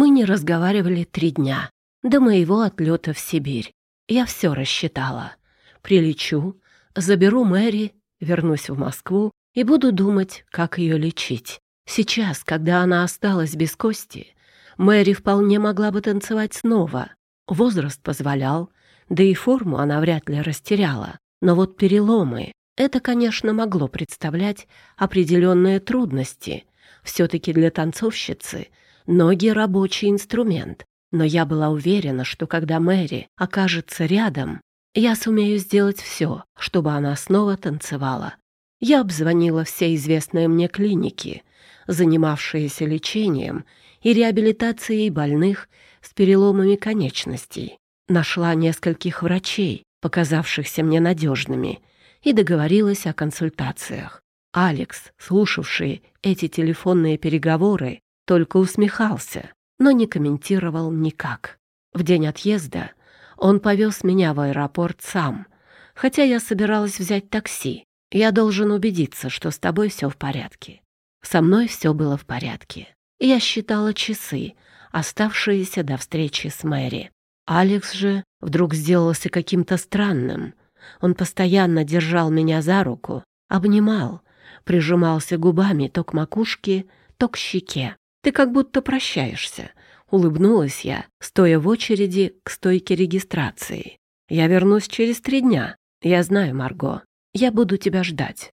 Мы не разговаривали три дня, до моего отлета в Сибирь. Я все рассчитала. Прилечу, заберу Мэри, вернусь в Москву и буду думать, как ее лечить. Сейчас, когда она осталась без кости, Мэри вполне могла бы танцевать снова. Возраст позволял, да и форму она вряд ли растеряла. Но вот переломы — это, конечно, могло представлять определенные трудности. Все-таки для танцовщицы ноги — рабочий инструмент. Но я была уверена, что когда Мэри окажется рядом, я сумею сделать все, чтобы она снова танцевала. Я обзвонила все известные мне клиники, занимавшиеся лечением и реабилитацией больных с переломами конечностей. Нашла нескольких врачей, показавшихся мне надежными, и договорилась о консультациях. Алекс, слушавший эти телефонные переговоры, только усмехался, но не комментировал никак. В день отъезда он повез меня в аэропорт сам, хотя я собиралась взять такси. Я должен убедиться, что с тобой все в порядке. Со мной все было в порядке. Я считала часы, оставшиеся до встречи с Мэри. Алекс же вдруг сделался каким-то странным. Он постоянно держал меня за руку, обнимал, прижимался губами то к макушке, то к щеке. «Ты как будто прощаешься», — улыбнулась я, стоя в очереди к стойке регистрации. «Я вернусь через три дня. Я знаю, Марго. Я буду тебя ждать».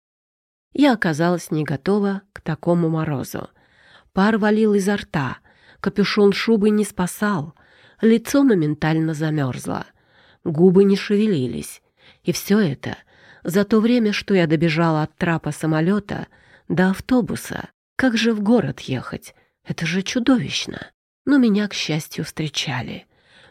Я оказалась не готова к такому морозу. Пар валил изо рта, капюшон шубы не спасал, лицо моментально замерзло, губы не шевелились. И все это за то время, что я добежала от трапа самолета до автобуса. Как же в город ехать? Это же чудовищно. Но меня, к счастью, встречали.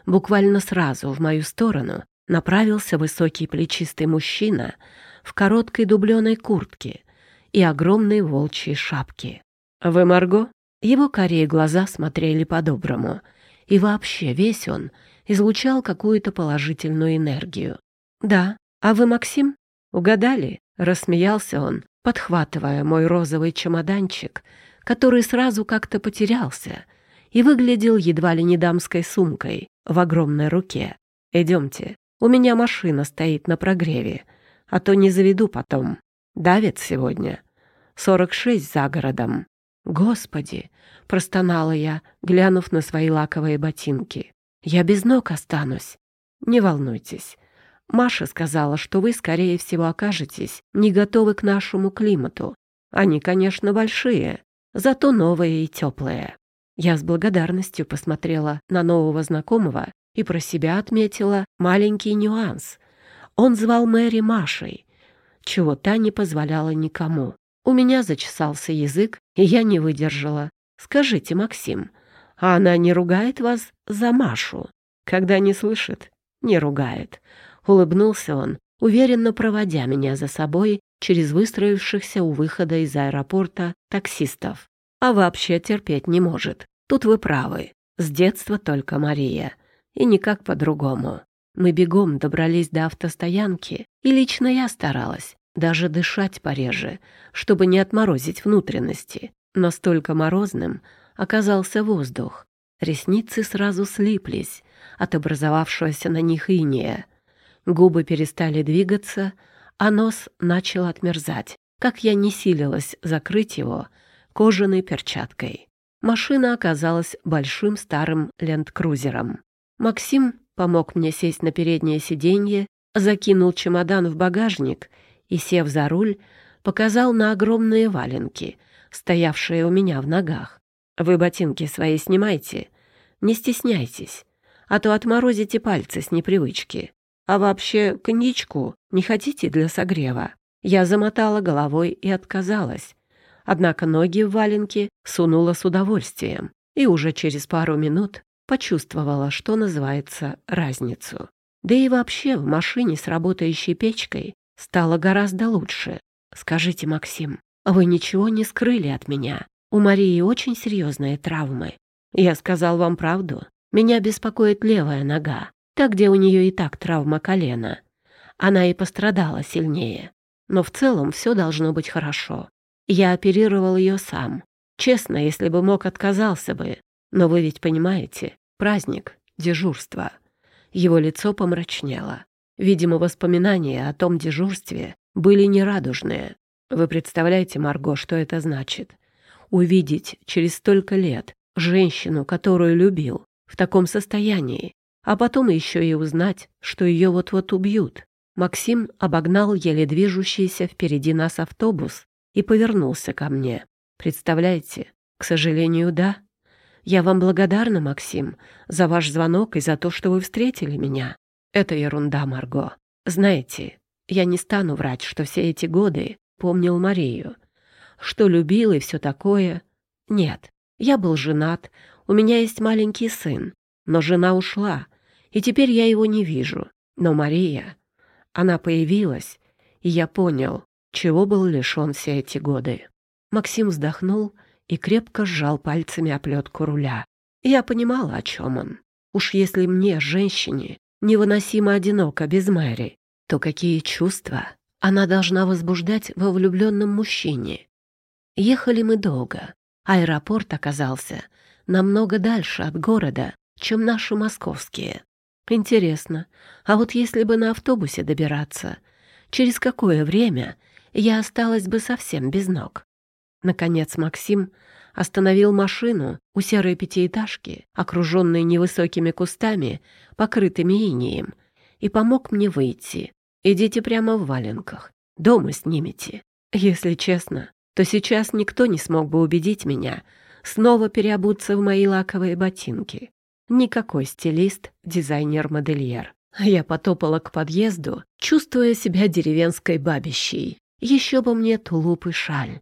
Буквально сразу в мою сторону направился высокий плечистый мужчина в короткой дубленой куртке и огромной волчьей шапке. «Вы Марго?» Его корее глаза смотрели по-доброму, и вообще весь он излучал какую-то положительную энергию. «Да, а вы Максим?» «Угадали?» — рассмеялся он, подхватывая мой розовый чемоданчик, который сразу как-то потерялся и выглядел едва ли не дамской сумкой в огромной руке. «Идемте, у меня машина стоит на прогреве, а то не заведу потом. Давит сегодня. Сорок шесть за городом. «Господи!» — простонала я, глянув на свои лаковые ботинки. «Я без ног останусь». «Не волнуйтесь. Маша сказала, что вы, скорее всего, окажетесь не готовы к нашему климату. Они, конечно, большие, зато новые и теплые». Я с благодарностью посмотрела на нового знакомого и про себя отметила маленький нюанс. Он звал Мэри Машей, чего та не позволяла никому. У меня зачесался язык, и я не выдержала. «Скажите, Максим, а она не ругает вас за Машу?» «Когда не слышит, не ругает». Улыбнулся он, уверенно проводя меня за собой через выстроившихся у выхода из аэропорта таксистов. А вообще терпеть не может. Тут вы правы. С детства только Мария. И никак по-другому. Мы бегом добрались до автостоянки, и лично я старалась, даже дышать пореже, чтобы не отморозить внутренности. Настолько морозным оказался воздух. Ресницы сразу слиплись от образовавшегося на них иния. Губы перестали двигаться, а нос начал отмерзать, как я не силилась закрыть его кожаной перчаткой. Машина оказалась большим старым ленд-крузером. Максим помог мне сесть на переднее сиденье, закинул чемодан в багажник — и, сев за руль, показал на огромные валенки, стоявшие у меня в ногах. «Вы ботинки свои снимайте, не стесняйтесь, а то отморозите пальцы с непривычки. А вообще, коньячку не хотите для согрева?» Я замотала головой и отказалась. Однако ноги в валенки сунула с удовольствием и уже через пару минут почувствовала, что называется, разницу. Да и вообще в машине с работающей печкой Стало гораздо лучше. Скажите, Максим, вы ничего не скрыли от меня? У Марии очень серьезные травмы. Я сказал вам правду. Меня беспокоит левая нога, та, где у нее и так травма колена. Она и пострадала сильнее. Но в целом все должно быть хорошо. Я оперировал ее сам. Честно, если бы мог, отказался бы. Но вы ведь понимаете, праздник, дежурство. Его лицо помрачнело. Видимо, воспоминания о том дежурстве были нерадужные. Вы представляете, Марго, что это значит? Увидеть через столько лет женщину, которую любил, в таком состоянии, а потом еще и узнать, что ее вот-вот убьют. Максим обогнал еле движущийся впереди нас автобус и повернулся ко мне. Представляете? К сожалению, да. Я вам благодарна, Максим, за ваш звонок и за то, что вы встретили меня. Это ерунда, Марго. Знаете, я не стану врать, что все эти годы помнил Марию, что любил и все такое. Нет, я был женат, у меня есть маленький сын, но жена ушла, и теперь я его не вижу. Но Мария, она появилась, и я понял, чего был лишен все эти годы. Максим вздохнул и крепко сжал пальцами оплетку руля. Я понимала, о чем он. Уж если мне, женщине, невыносимо одиноко без Мэри, то какие чувства она должна возбуждать во влюбленном мужчине? Ехали мы долго. Аэропорт оказался намного дальше от города, чем наши московские. Интересно, а вот если бы на автобусе добираться, через какое время я осталась бы совсем без ног? Наконец Максим остановил машину у серой пятиэтажки, окруженной невысокими кустами, покрытыми инеем, и помог мне выйти. «Идите прямо в валенках. Дома снимете. Если честно, то сейчас никто не смог бы убедить меня снова переобуться в мои лаковые ботинки. Никакой стилист, дизайнер-модельер. Я потопала к подъезду, чувствуя себя деревенской бабищей. Еще бы мне тулуп и шаль.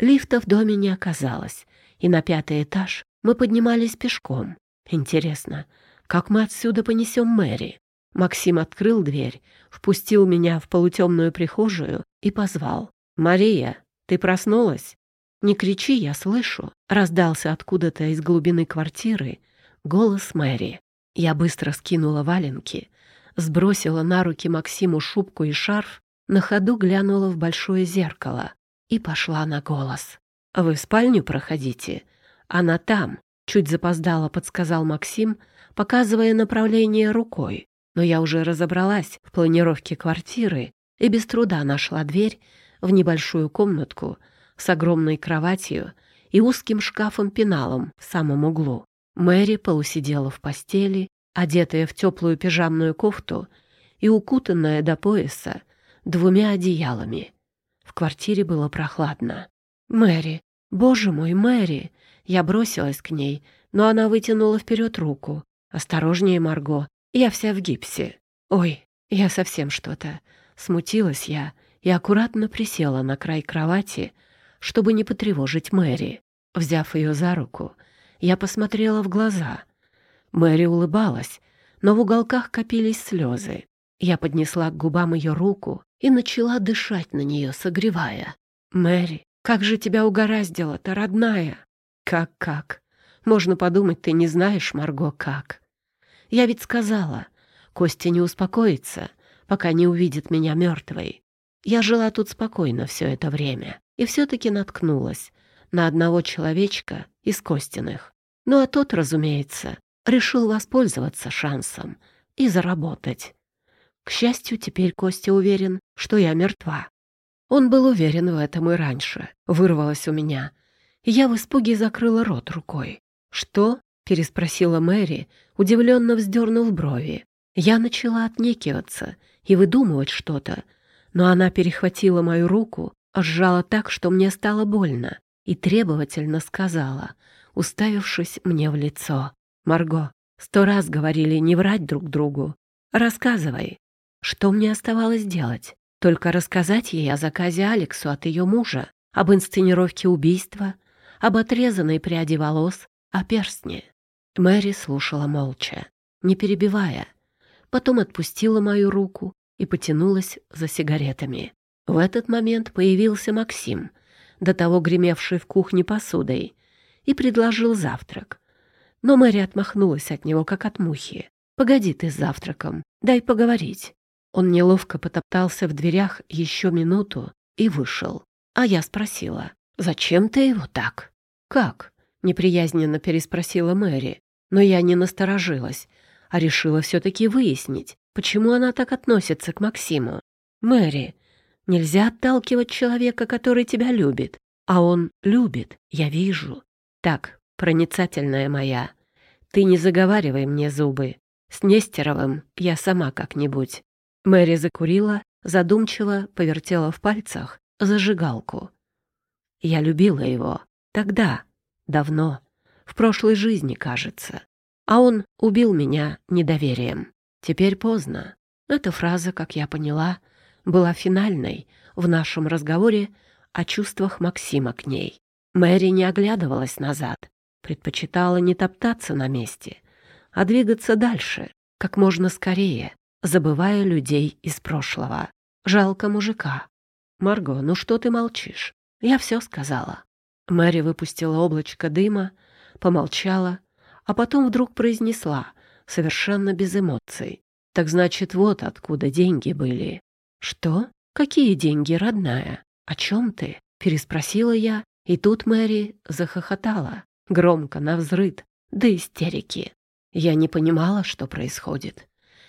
Лифта в доме не оказалось, и на пятый этаж мы поднимались пешком. Интересно, как мы отсюда понесем Мэри? Максим открыл дверь, впустил меня в полутемную прихожую и позвал. «Мария, ты проснулась?» «Не кричи, я слышу», — раздался откуда-то из глубины квартиры голос Мэри. Я быстро скинула валенки, сбросила на руки Максиму шубку и шарф, на ходу глянула в большое зеркало и пошла на голос. «Вы в спальню проходите? Она там», — чуть запоздало подсказал Максим, показывая направление рукой. Но я уже разобралась в планировке квартиры и без труда нашла дверь в небольшую комнатку с огромной кроватью и узким шкафом-пеналом в самом углу. Мэри полусидела в постели, одетая в теплую пижамную кофту и укутанная до пояса двумя одеялами. В квартире было прохладно. «Мэри! Боже мой, Мэри!» Я бросилась к ней, но она вытянула вперед руку. «Осторожнее, Марго, я вся в гипсе. Ой, я совсем что-то...» Смутилась я и аккуратно присела на край кровати, чтобы не потревожить Мэри. Взяв ее за руку, я посмотрела в глаза. Мэри улыбалась, но в уголках копились слезы. Я поднесла к губам ее руку и начала дышать на нее, согревая. «Мэри, как же тебя угораздило-то, родная?» «Как-как? Можно подумать, ты не знаешь, Марго, как?» «Я ведь сказала, Костя не успокоится, пока не увидит меня мертвой. Я жила тут спокойно все это время и все-таки наткнулась на одного человечка из Костиных. Ну а тот, разумеется, решил воспользоваться шансом и заработать. К счастью, теперь Костя уверен, что я мертва. Он был уверен в этом и раньше. Вырвалось у меня. Я в испуге закрыла рот рукой. «Что?» — переспросила Мэри, удивленно вздернув брови. Я начала отнекиваться и выдумывать что-то, но она перехватила мою руку, сжала так, что мне стало больно, и требовательно сказала, уставившись мне в лицо. «Марго, сто раз говорили не врать друг другу. Рассказывай». Что мне оставалось делать? Только рассказать ей о заказе Алексу от ее мужа, об инсценировке убийства, об отрезанной пряди волос, о перстне. Мэри слушала молча, не перебивая. Потом отпустила мою руку и потянулась за сигаретами. В этот момент появился Максим, до того гремевший в кухне посудой, и предложил завтрак. Но Мэри отмахнулась от него, как от мухи. «Погоди ты с завтраком, дай поговорить». Он неловко потоптался в дверях еще минуту и вышел. А я спросила, «Зачем ты его так?» «Как?» — неприязненно переспросила Мэри. Но я не насторожилась, а решила все-таки выяснить, почему она так относится к Максиму. Мэри, нельзя отталкивать человека, который тебя любит. А он любит, я вижу. Так, проницательная моя, ты не заговаривай мне зубы. С Нестеровым я сама как-нибудь. Мэри закурила, задумчиво повертела в пальцах зажигалку. Я любила его. Тогда, давно, в прошлой жизни, кажется. А он убил меня недоверием. Теперь поздно. Эта фраза, как я поняла, была финальной в нашем разговоре о чувствах Максима к ней. Мэри не оглядывалась назад, предпочитала не топтаться на месте, а двигаться дальше, как можно скорее, забывая людей из прошлого. Жалко мужика. «Марго, ну что ты молчишь? Я все сказала». Мэри выпустила облачко дыма, помолчала, а потом вдруг произнесла, совершенно без эмоций. «Так значит, вот откуда деньги были». «Что? Какие деньги, родная?» «О чем ты?» — переспросила я, и тут Мэри захохотала, громко, навзрыд, до истерики. Я не понимала, что происходит.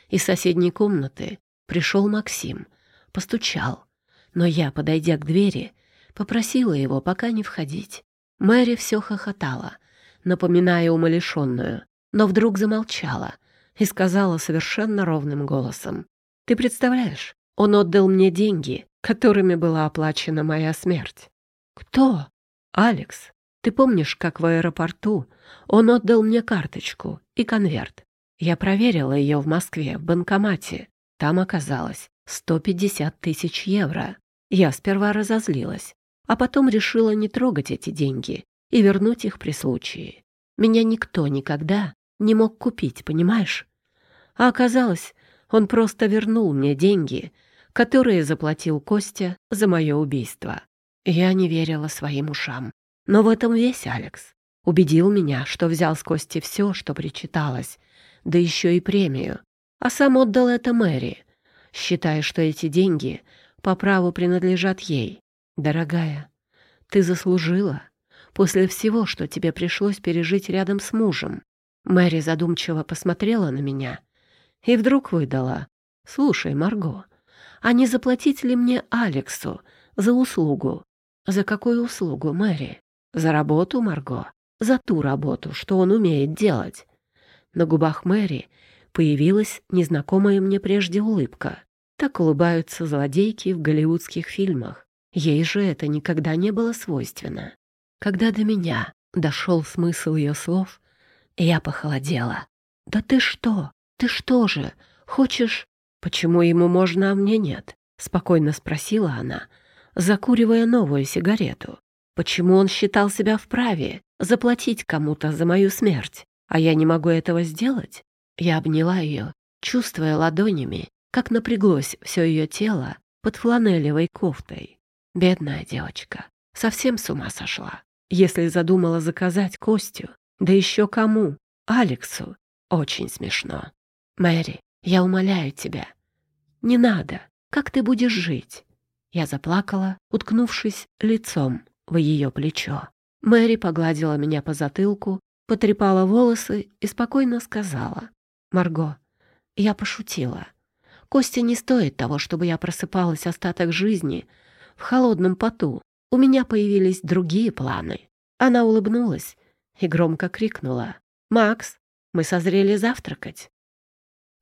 Из соседней комнаты пришел Максим, постучал, но я, подойдя к двери, попросила его пока не входить. Мэри все хохотала, напоминая умалишенную, но вдруг замолчала и сказала совершенно ровным голосом. «Ты представляешь, он отдал мне деньги, которыми была оплачена моя смерть. Кто? Алекс. Ты помнишь, как в аэропорту он отдал мне карточку и конверт? Я проверила ее в Москве, в банкомате. Там оказалось 150 тысяч евро. Я сперва разозлилась, а потом решила не трогать эти деньги и вернуть их при случае. Меня никто никогда не мог купить, понимаешь? А оказалось, он просто вернул мне деньги — которые заплатил Костя за мое убийство. Я не верила своим ушам. Но в этом весь Алекс. Убедил меня, что взял с Кости все, что причиталось, да еще и премию. А сам отдал это Мэри, считая, что эти деньги по праву принадлежат ей. Дорогая, ты заслужила после всего, что тебе пришлось пережить рядом с мужем. Мэри задумчиво посмотрела на меня и вдруг выдала. «Слушай, Марго, а не заплатить ли мне Алексу за услугу? За какую услугу, Мэри? За работу, Марго? За ту работу, что он умеет делать? На губах Мэри появилась незнакомая мне прежде улыбка. Так улыбаются злодейки в голливудских фильмах. Ей же это никогда не было свойственно. Когда до меня дошел смысл ее слов, я похолодела. «Да ты что? Ты что же? Хочешь «Почему ему можно, а мне нет?» — спокойно спросила она, закуривая новую сигарету. «Почему он считал себя вправе заплатить кому-то за мою смерть, а я не могу этого сделать?» Я обняла ее, чувствуя ладонями, как напряглось все ее тело под фланелевой кофтой. Бедная девочка, совсем с ума сошла. Если задумала заказать Костю, да еще кому? Алексу. Очень смешно. Мэри, я умоляю тебя, не надо. Как ты будешь жить?» Я заплакала, уткнувшись лицом в ее плечо. Мэри погладила меня по затылку, потрепала волосы и спокойно сказала. «Марго, я пошутила. Костя не стоит того, чтобы я просыпалась остаток жизни в холодном поту. У меня появились другие планы». Она улыбнулась и громко крикнула. «Макс, мы созрели завтракать».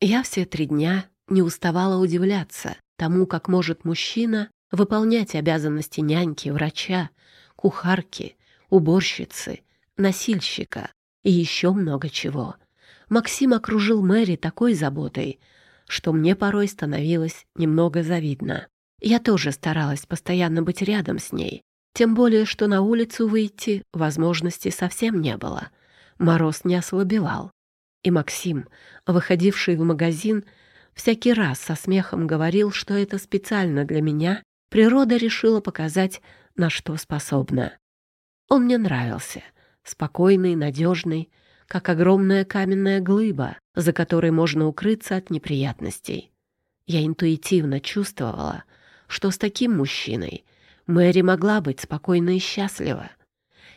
Я все три дня не уставала удивляться тому, как может мужчина выполнять обязанности няньки, врача, кухарки, уборщицы, носильщика и еще много чего. Максим окружил Мэри такой заботой, что мне порой становилось немного завидно. Я тоже старалась постоянно быть рядом с ней, тем более, что на улицу выйти возможности совсем не было. Мороз не ослабевал. И Максим, выходивший в магазин, всякий раз со смехом говорил, что это специально для меня природа решила показать, на что способна. Он мне нравился, спокойный, надежный, как огромная каменная глыба, за которой можно укрыться от неприятностей. Я интуитивно чувствовала, что с таким мужчиной Мэри могла быть спокойна и счастлива.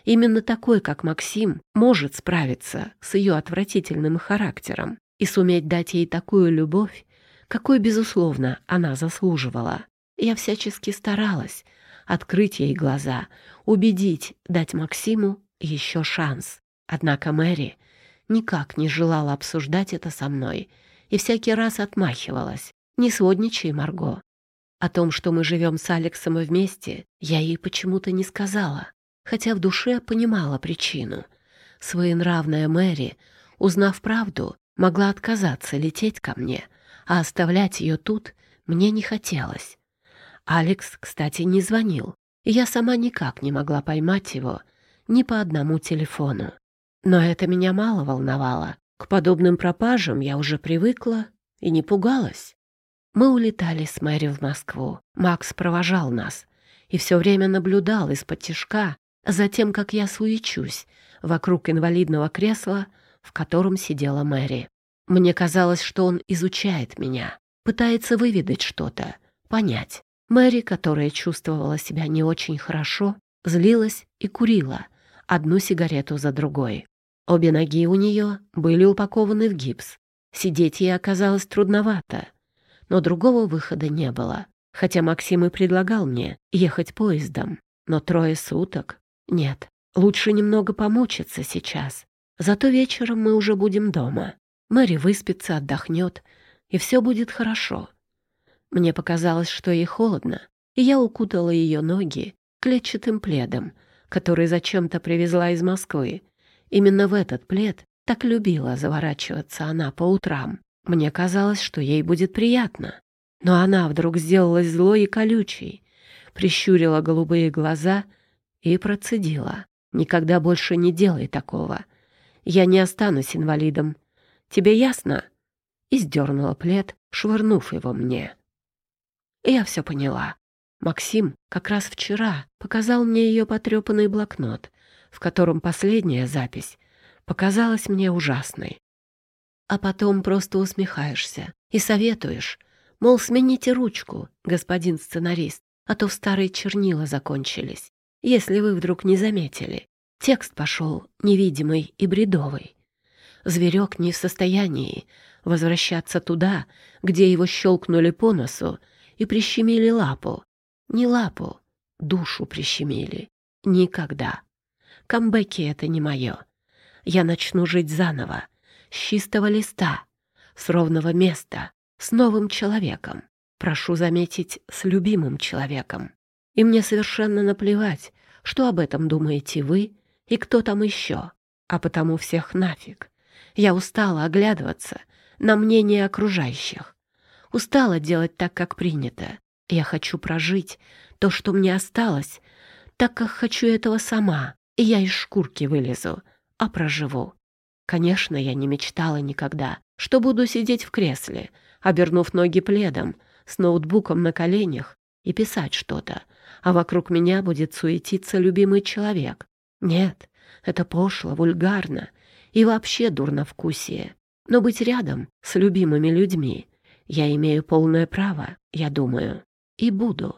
Именно такой, как Максим, может справиться с ее отвратительным характером и суметь дать ей такую любовь, какой, безусловно, она заслуживала. Я всячески старалась открыть ей глаза, убедить, дать Максиму еще шанс. Однако Мэри никак не желала обсуждать это со мной и всякий раз отмахивалась. «Не сводничай, Марго». О том, что мы живем с Алексом вместе, я ей почему-то не сказала, хотя в душе понимала причину. Своенравная Мэри, узнав правду, могла отказаться лететь ко мне, а оставлять ее тут мне не хотелось. Алекс, кстати, не звонил, я сама никак не могла поймать его ни по одному телефону. Но это меня мало волновало. К подобным пропажам я уже привыкла и не пугалась. Мы улетали с Мэри в Москву. Макс провожал нас и все время наблюдал из-под тишка за тем, как я суечусь вокруг инвалидного кресла, в котором сидела Мэри. Мне казалось, что он изучает меня, пытается выведать что-то, понять. Мэри, которая чувствовала себя не очень хорошо, злилась и курила одну сигарету за другой. Обе ноги у нее были упакованы в гипс. Сидеть ей оказалось трудновато, но другого выхода не было. Хотя Максим и предлагал мне ехать поездом, но трое суток... Нет, лучше немного помучиться сейчас. Зато вечером мы уже будем дома. Мэри выспится, отдохнет, и все будет хорошо. Мне показалось, что ей холодно, и я укутала ее ноги клетчатым пледом, который зачем-то привезла из Москвы, Именно в этот плед так любила заворачиваться она по утрам. Мне казалось, что ей будет приятно. Но она вдруг сделалась злой и колючей, прищурила голубые глаза и процедила. «Никогда больше не делай такого. Я не останусь инвалидом. Тебе ясно?» И сдернула плед, швырнув его мне. Я все поняла. Максим как раз вчера показал мне ее потрепанный блокнот, в котором последняя запись показалась мне ужасной. А потом просто усмехаешься и советуешь, мол, смените ручку, господин сценарист, а то в старые чернила закончились, если вы вдруг не заметили. Текст пошел невидимый и бредовый. Зверек не в состоянии возвращаться туда, где его щелкнули по носу и прищемили лапу. Не лапу, душу прищемили. Никогда. Камбэки — это не мое. Я начну жить заново, с чистого листа, с ровного места, с новым человеком. Прошу заметить, с любимым человеком. И мне совершенно наплевать, что об этом думаете вы и кто там еще. А потому всех нафиг. Я устала оглядываться на мнение окружающих. Устала делать так, как принято. Я хочу прожить то, что мне осталось, так как хочу этого сама, и я из шкурки вылезу, а проживу. Конечно, я не мечтала никогда, что буду сидеть в кресле, обернув ноги пледом, с ноутбуком на коленях и писать что-то, а вокруг меня будет суетиться любимый человек. Нет, это пошло, вульгарно и вообще дурновкусие. Но быть рядом с любимыми людьми я имею полное право, я думаю, и буду.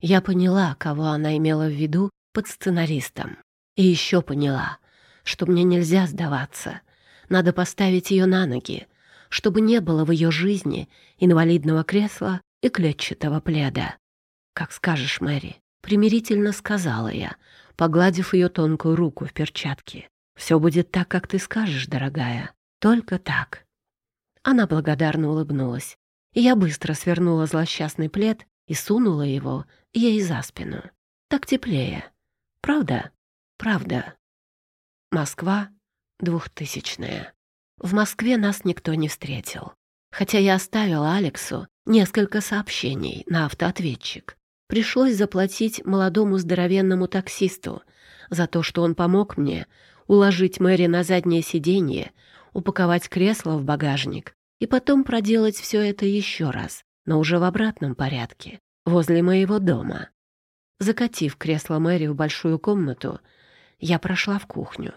Я поняла, кого она имела в виду под сценаристом. И еще поняла, что мне нельзя сдаваться. Надо поставить ее на ноги, чтобы не было в ее жизни инвалидного кресла и клетчатого пледа. «Как скажешь, Мэри», — примирительно сказала я, погладив ее тонкую руку в перчатке. «Все будет так, как ты скажешь, дорогая. Только так». Она благодарно улыбнулась, я быстро свернула злосчастный плед и сунула его ей за спину. Так теплее. Правда? Правда. Москва, двухтысячная. В Москве нас никто не встретил. Хотя я оставила Алексу несколько сообщений на автоответчик. Пришлось заплатить молодому здоровенному таксисту за то, что он помог мне уложить Мэри на заднее сиденье, упаковать кресло в багажник и потом проделать все это еще раз, но уже в обратном порядке, возле моего дома. Закатив кресло Мэри в большую комнату, я прошла в кухню.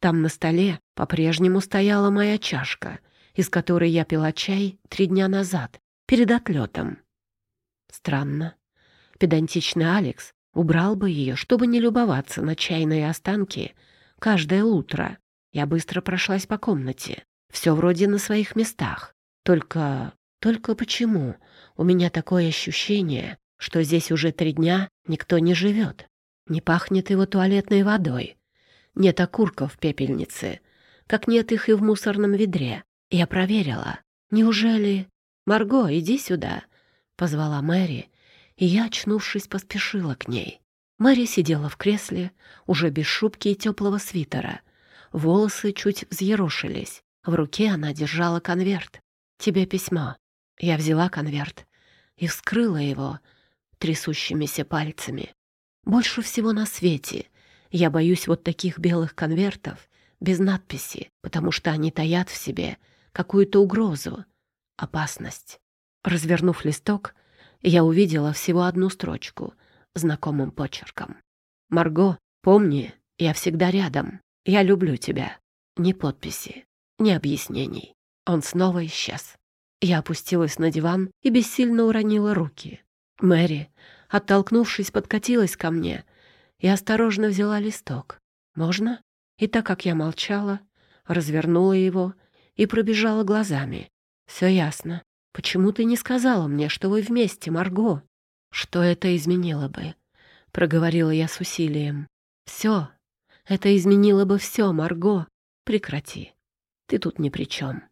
Там на столе по-прежнему стояла моя чашка, из которой я пила чай три дня назад, перед отлетом. Странно. Педантичный Алекс Убрал бы ее, чтобы не любоваться на чайные останки каждое утро. Я быстро прошлась по комнате. Все вроде на своих местах. Только... Только почему? У меня такое ощущение, что здесь уже три дня никто не живет. Не пахнет его туалетной водой. Нет окурков в пепельнице, как нет их и в мусорном ведре. Я проверила. Неужели... «Марго, иди сюда!» — позвала Мэри, и я, очнувшись, поспешила к ней. Мэри сидела в кресле, уже без шубки и теплого свитера. Волосы чуть взъерошились. В руке она держала конверт. «Тебе письмо». Я взяла конверт и вскрыла его трясущимися пальцами. Больше всего на свете я боюсь вот таких белых конвертов без надписи, потому что они таят в себе какую-то угрозу, опасность. Развернув листок, я увидела всего одну строчку знакомым почерком. «Марго, помни, я всегда рядом. Я люблю тебя». Ни подписи, ни объяснений. Он снова исчез. Я опустилась на диван и бессильно уронила руки. Мэри, оттолкнувшись, подкатилась ко мне и осторожно взяла листок. «Можно?» И так как я молчала, развернула его и пробежала глазами. «Все ясно. Почему ты не сказала мне, что вы вместе, Марго?» «Что это изменило бы?» — проговорила я с усилием. «Все. Это изменило бы все, Марго. Прекрати. Ты тут ни при чем».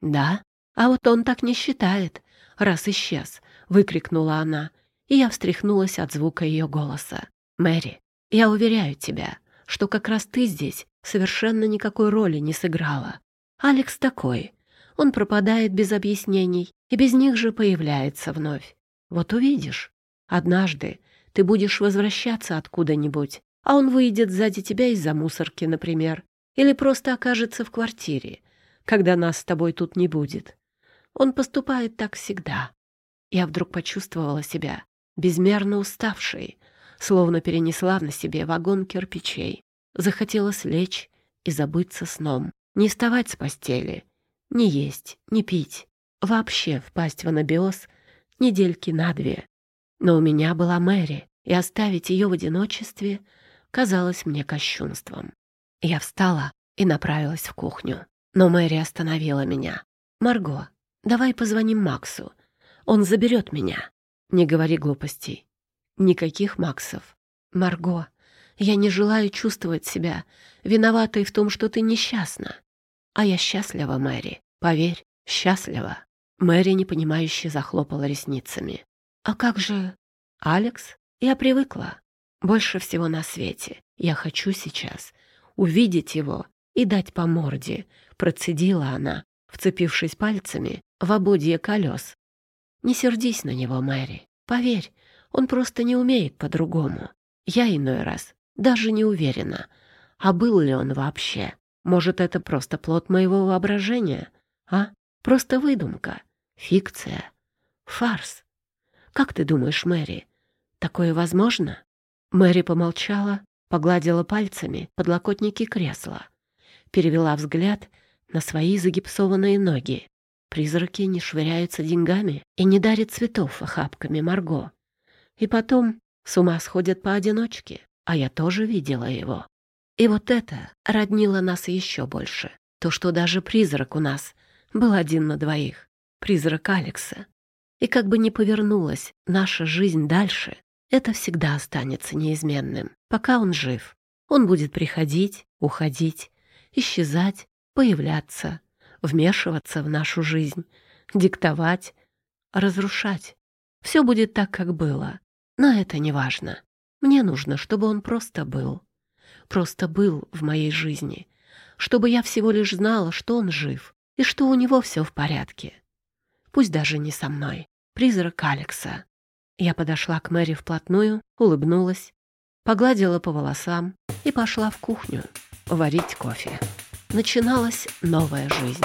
«Да? А вот он так не считает, раз исчез», — выкрикнула она, и я встряхнулась от звука ее голоса. «Мэри, я уверяю тебя, что как раз ты здесь совершенно никакой роли не сыграла. Алекс такой. Он пропадает без объяснений и без них же появляется вновь. Вот увидишь. Однажды ты будешь возвращаться откуда-нибудь, а он выйдет сзади тебя из-за мусорки, например, или просто окажется в квартире, когда нас с тобой тут не будет. Он поступает так всегда. Я вдруг почувствовала себя безмерно уставшей, словно перенесла на себе вагон кирпичей. Захотелось лечь и забыться сном, не вставать с постели, не есть, не пить, вообще впасть в анабиоз недельки на две. Но у меня была Мэри, и оставить ее в одиночестве казалось мне кощунством. Я встала и направилась в кухню. Но Мэри остановила меня. «Марго, давай позвоним Максу. Он заберет меня». «Не говори глупостей. Никаких Максов. Марго, я не желаю чувствовать себя виноватой в том, что ты несчастна. А я счастлива, Мэри. Поверь, счастлива. Мэри непонимающе захлопала ресницами. А как же... Алекс? Я привыкла. Больше всего на свете. Я хочу сейчас увидеть его и дать по морде, процедила она, вцепившись пальцами в ободье колес. Не сердись на него, Мэри. Поверь, он просто не умеет по-другому. Я иной раз даже не уверена, а был ли он вообще. Может, это просто плод моего воображения? А? Просто выдумка, фикция, фарс. Как ты думаешь, Мэри, такое возможно? Мэри помолчала, погладила пальцами подлокотники кресла, перевела взгляд на свои загипсованные ноги. Призраки не швыряются деньгами и не дарят цветов охапками Марго. И потом с ума сходят поодиночке, а я тоже видела его. И вот это роднило нас еще больше. То, что даже призрак у нас был один на двоих. Призрак Алекса. И как бы ни повернулась наша жизнь дальше, это всегда останется неизменным, пока он жив. Он будет приходить, уходить, исчезать, появляться, вмешиваться в нашу жизнь, диктовать, разрушать. Все будет так, как было. Но это не важно. Мне нужно, чтобы он просто был. Просто был в моей жизни. Чтобы я всего лишь знала, что он жив и что у него все в порядке. Пусть даже не со мной. Призрак Алекса. Я подошла к Мэри вплотную, улыбнулась, погладила по волосам и пошла в кухню варить кофе. Начиналась новая жизнь.